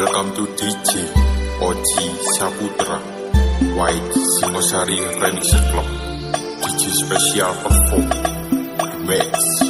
Welcome to DJ Oji Saputra White Singosari Remix Club. DJ Special Perform Max